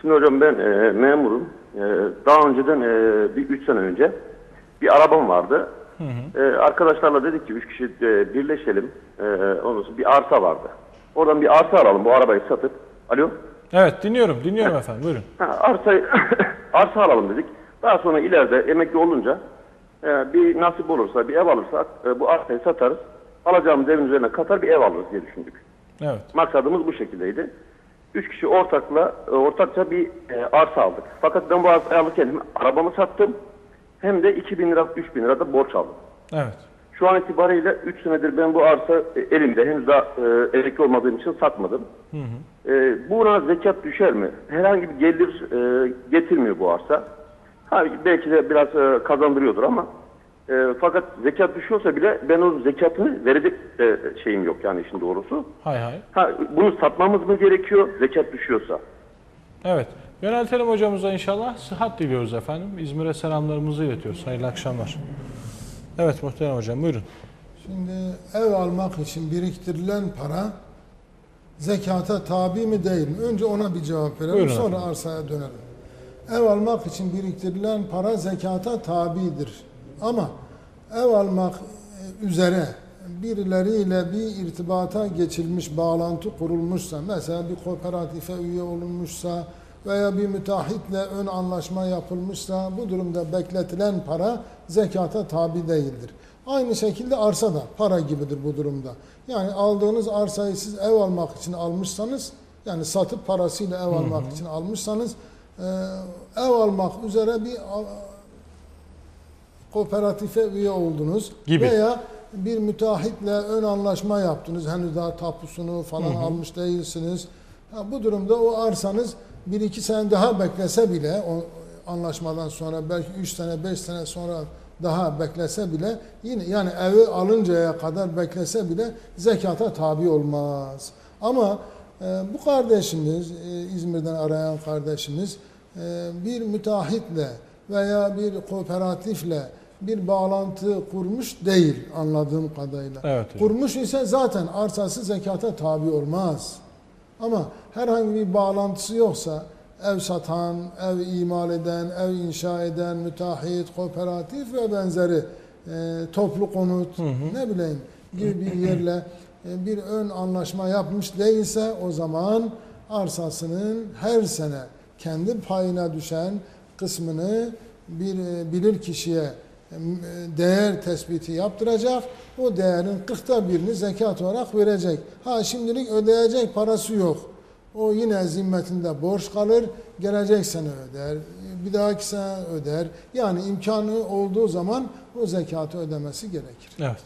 Şimdi hocam ben e, memurum. E, daha önceden e, bir 3 sene önce bir arabam vardı. E, arkadaşlarla dedik ki 3 kişi e, birleşelim. E, ondan sonra bir arsa vardı. Oradan bir arsa alalım bu arabayı satıp. Alo? Evet dinliyorum, dinliyorum efendim. Buyurun. Ha, arsayı arsa alalım dedik. Daha sonra ileride emekli olunca e, bir nasip olursa bir ev alırsak e, bu arsayı satarız. Alacağımız evin üzerine katar bir ev alırız diye düşündük. Evet. Maksadımız bu şekildeydi. Üç kişi ortakla e, ortakça bir e, arsa aldık. Fakat ben bu arsayı alırken hem arabamı sattım hem de 2000 lira 3000 lira da borç aldım. Evet. Şu an itibariyle 3 senedir ben bu arsa e, elimde. Henüz daha e, emekli olmadığım için satmadım. E, buna zekat düşer mi? Herhangi bir gelir e, getirmiyor bu arsa. Ha, belki de biraz e, kazandırıyordur ama e, fakat zekat düşüyorsa bile ben o zekatını verecek e, şeyim yok yani işin doğrusu. Hay hay. Ha, bunu satmamız mı gerekiyor zekat düşüyorsa? Evet. Yöneltelim hocamıza inşallah. Sıhhat diliyoruz efendim. İzmir'e selamlarımızı iletiyoruz. Hayırlı akşamlar. Evet muhterem hocam buyurun. Şimdi ev almak için biriktirilen para zekata tabi mi değil mi? Önce ona bir cevap verelim Buyurun sonra efendim. arsaya dönelim. Ev almak için biriktirilen para zekata tabidir. Ama ev almak üzere birileriyle bir irtibata geçilmiş, bağlantı kurulmuşsa, mesela bir kooperatife üye olunmuşsa veya bir müteahhitle ön anlaşma yapılmışsa bu durumda bekletilen para zekata tabi değildir. Aynı şekilde arsa da para gibidir bu durumda. Yani aldığınız arsayı siz ev almak için almışsanız, yani satıp parasıyla ev almak için almışsanız, ev almak üzere bir kooperatife üye oldunuz Gibi. veya bir müteahhitle ön anlaşma yaptınız. Henüz daha tapusunu falan almış değilsiniz. Ha, bu durumda o arsanız bir iki sene daha beklese bile o anlaşmadan sonra belki üç sene beş sene sonra daha beklese bile yine yani evi alıncaya kadar beklese bile zekata tabi olmaz. Ama e, bu kardeşimiz e, İzmir'den arayan kardeşimiz e, bir müteahhitle veya bir kooperatifle bir bağlantı kurmuş değil anladığım kadarıyla. Evet hocam. Kurmuş ise zaten arsası zekata tabi olmaz. Ama herhangi bir bağlantısı yoksa ev satan, ev imal eden, ev inşa eden, müteahhit, kooperatif ve benzeri e, toplu konut ne bileyim gibi bir yerle e, bir ön anlaşma yapmış değilse o zaman arsasının her sene kendi payına düşen kısmını bir e, bilir kişiye e, değer tespiti yaptıracak. O değerin kırkta birini zekat olarak verecek. Ha şimdilik ödeyecek parası yok. O yine zimmetinde borç kalır. Gelecek sene öder. Bir dahaki sene öder. Yani imkanı olduğu zaman o zekatı ödemesi gerekir. Evet.